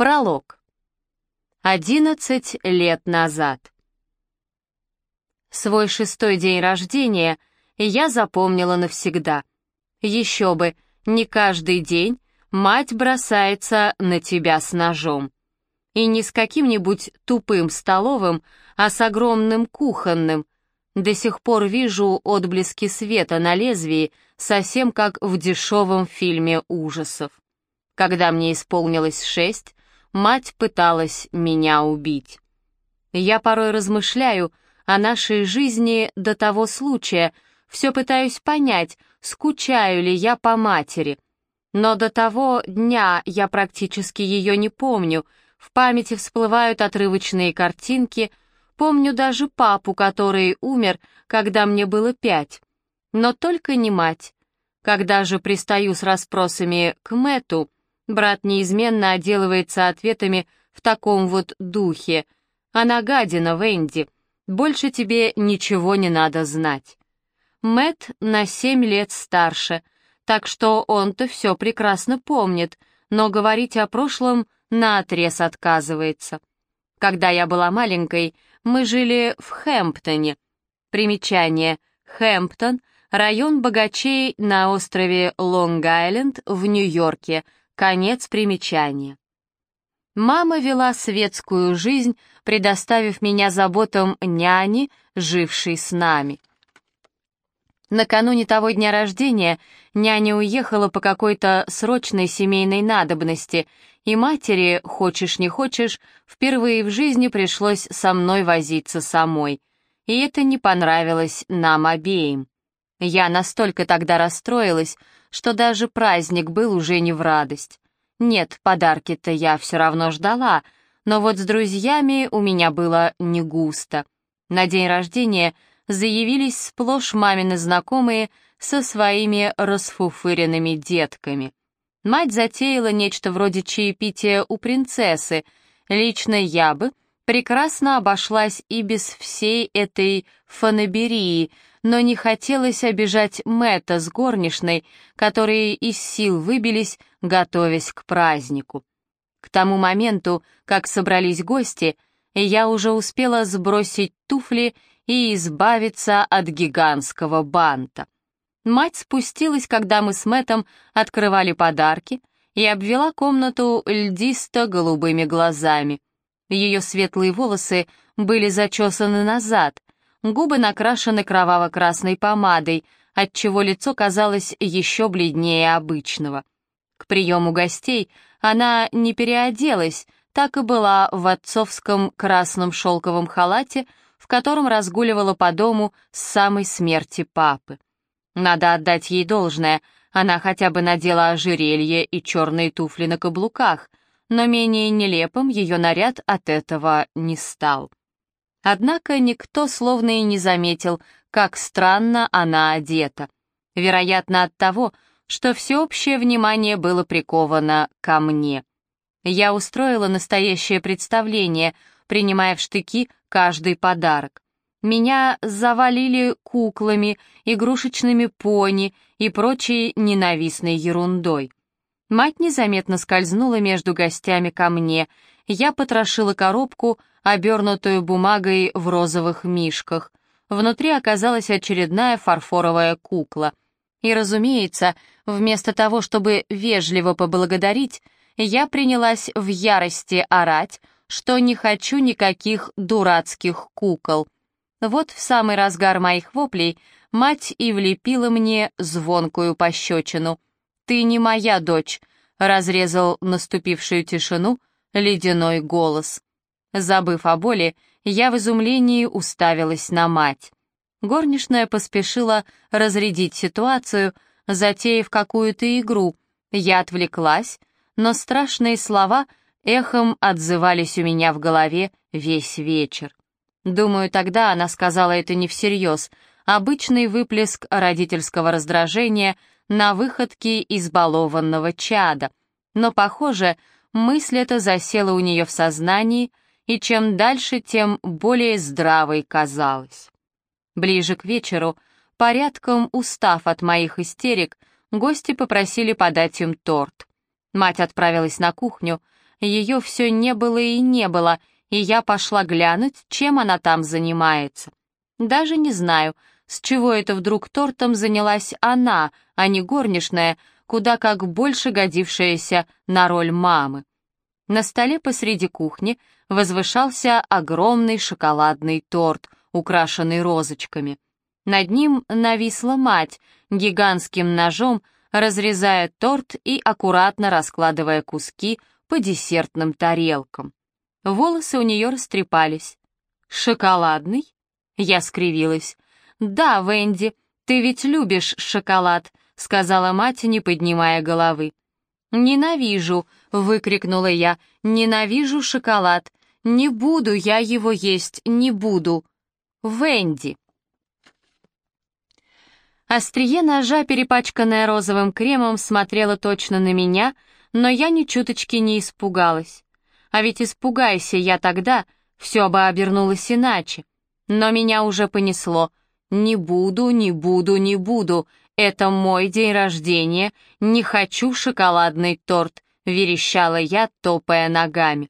Пролог. Одиннадцать лет назад. Свой шестой день рождения я запомнила навсегда. Еще бы, не каждый день мать бросается на тебя с ножом. И не с каким-нибудь тупым столовым, а с огромным кухонным. До сих пор вижу отблески света на лезвии, совсем как в дешевом фильме ужасов. Когда мне исполнилось шесть, мать пыталась меня убить. Я порой размышляю о нашей жизни до того случая, все пытаюсь понять, скучаю ли я по матери. Но до того дня я практически ее не помню, в памяти всплывают отрывочные картинки, помню даже папу, который умер, когда мне было пять. Но только не мать. Когда же пристаю с расспросами к Мэту, Брат неизменно отделывается ответами в таком вот духе. «Она гадина, Венди. Больше тебе ничего не надо знать». Мэт на семь лет старше, так что он-то все прекрасно помнит, но говорить о прошлом наотрез отказывается. Когда я была маленькой, мы жили в Хэмптоне. Примечание. Хэмптон — район богачей на острове Лонг-Айленд в Нью-Йорке — Конец примечания. Мама вела светскую жизнь, предоставив меня заботам няни, жившей с нами. Накануне того дня рождения няня уехала по какой-то срочной семейной надобности, и матери, хочешь не хочешь, впервые в жизни пришлось со мной возиться самой. И это не понравилось нам обеим. Я настолько тогда расстроилась, что даже праздник был уже не в радость. Нет, подарки-то я все равно ждала, но вот с друзьями у меня было не густо. На день рождения заявились сплошь мамины знакомые со своими расфуфыренными детками. Мать затеяла нечто вроде чаепития у принцессы. Лично я бы прекрасно обошлась и без всей этой фанаберии — но не хотелось обижать Мэтта с горничной, которые из сил выбились, готовясь к празднику. К тому моменту, как собрались гости, я уже успела сбросить туфли и избавиться от гигантского банта. Мать спустилась, когда мы с Мэттом открывали подарки, и обвела комнату льдисто-голубыми глазами. Ее светлые волосы были зачесаны назад, губы накрашены кроваво-красной помадой, отчего лицо казалось еще бледнее обычного. К приему гостей она не переоделась, так и была в отцовском красном шелковом халате, в котором разгуливала по дому с самой смерти папы. Надо отдать ей должное, она хотя бы надела ожерелье и черные туфли на каблуках, но менее нелепым ее наряд от этого не стал. Однако никто словно и не заметил, как странно она одета. Вероятно, от того, что всеобщее внимание было приковано ко мне. Я устроила настоящее представление, принимая в штыки каждый подарок. Меня завалили куклами, игрушечными пони и прочей ненавистной ерундой. Мать незаметно скользнула между гостями ко мне. Я потрошила коробку, обернутую бумагой в розовых мишках. Внутри оказалась очередная фарфоровая кукла. И, разумеется, вместо того, чтобы вежливо поблагодарить, я принялась в ярости орать, что не хочу никаких дурацких кукол. Вот в самый разгар моих воплей мать и влепила мне звонкую пощечину. «Ты не моя дочь», — разрезал наступившую тишину ледяной голос. Забыв о боли, я в изумлении уставилась на мать. Горничная поспешила разрядить ситуацию, затеяв какую-то игру. Я отвлеклась, но страшные слова эхом отзывались у меня в голове весь вечер. Думаю, тогда она сказала это не всерьез, обычный выплеск родительского раздражения на выходки избалованного чада. Но, похоже, мысль эта засела у нее в сознании, и чем дальше, тем более здравой казалась. Ближе к вечеру, порядком устав от моих истерик, гости попросили подать им торт. Мать отправилась на кухню, ее все не было и не было, и я пошла глянуть, чем она там занимается. Даже не знаю, с чего это вдруг тортом занялась она, а не горничная, куда как больше годившаяся на роль мамы. На столе посреди кухни возвышался огромный шоколадный торт, украшенный розочками. Над ним нависла мать, гигантским ножом разрезая торт и аккуратно раскладывая куски по десертным тарелкам. Волосы у нее растрепались. «Шоколадный?» Я скривилась. «Да, Венди, ты ведь любишь шоколад», — сказала мать, не поднимая головы. «Ненавижу», — выкрикнула я, — «ненавижу шоколад. Не буду я его есть, не буду». «Венди». Острие ножа, перепачканное розовым кремом, смотрело точно на меня, но я ни чуточки не испугалась. А ведь испугайся я тогда, все бы обернулось иначе. Но меня уже понесло. Не буду, не буду, не буду. Это мой день рождения, не хочу шоколадный торт, верещала я, топая ногами.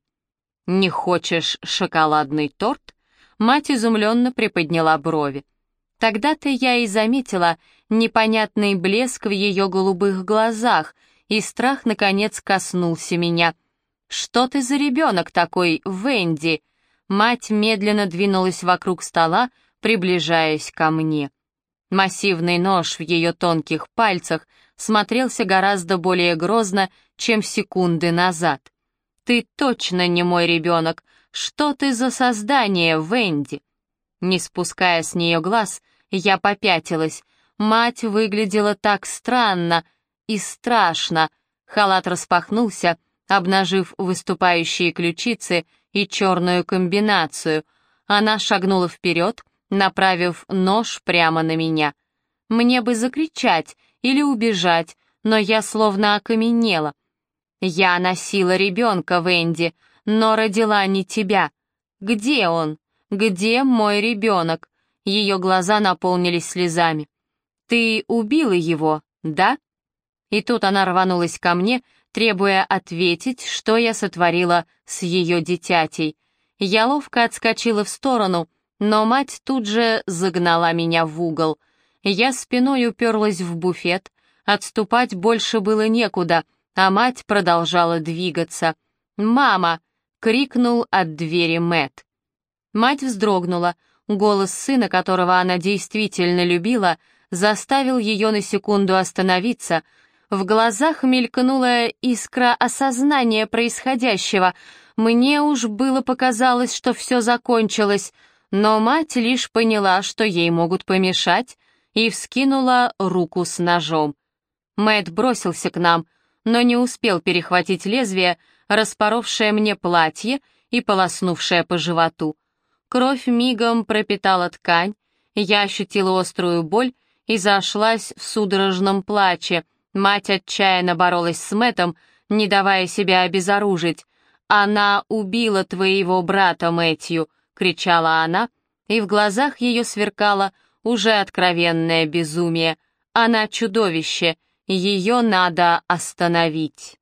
Не хочешь шоколадный торт? Мать изумленно приподняла брови. Тогда-то я и заметила непонятный блеск в ее голубых глазах, и страх, наконец, коснулся меня. «Что ты за ребенок такой, Венди?» Мать медленно двинулась вокруг стола, приближаясь ко мне. Массивный нож в ее тонких пальцах смотрелся гораздо более грозно, чем секунды назад. «Ты точно не мой ребенок. Что ты за создание, Венди?» Не спуская с нее глаз, я попятилась. Мать выглядела так странно и страшно. Халат распахнулся, обнажив выступающие ключицы и черную комбинацию. Она шагнула вперед, направив нож прямо на меня. Мне бы закричать или убежать, но я словно окаменела. Я носила ребенка, Венди, но родила не тебя. Где он? Где мой ребенок? Ее глаза наполнились слезами. «Ты убила его, да?» И тут она рванулась ко мне, требуя ответить, что я сотворила с ее дитятей. Я ловко отскочила в сторону, но мать тут же загнала меня в угол. Я спиной уперлась в буфет, отступать больше было некуда, а мать продолжала двигаться. «Мама!» — крикнул от двери Мэт. Мать вздрогнула, Голос сына, которого она действительно любила, заставил ее на секунду остановиться. В глазах мелькнула искра осознания происходящего. Мне уж было показалось, что все закончилось, но мать лишь поняла, что ей могут помешать, и вскинула руку с ножом. Мэт бросился к нам, но не успел перехватить лезвие, распоровшее мне платье и полоснувшее по животу. Кровь мигом пропитала ткань, я ощутила острую боль и зашлась в судорожном плаче. Мать отчаянно боролась с Мэтом, не давая себя обезоружить. «Она убила твоего брата, Мэтью!» — кричала она, и в глазах ее сверкало уже откровенное безумие. «Она чудовище, ее надо остановить!»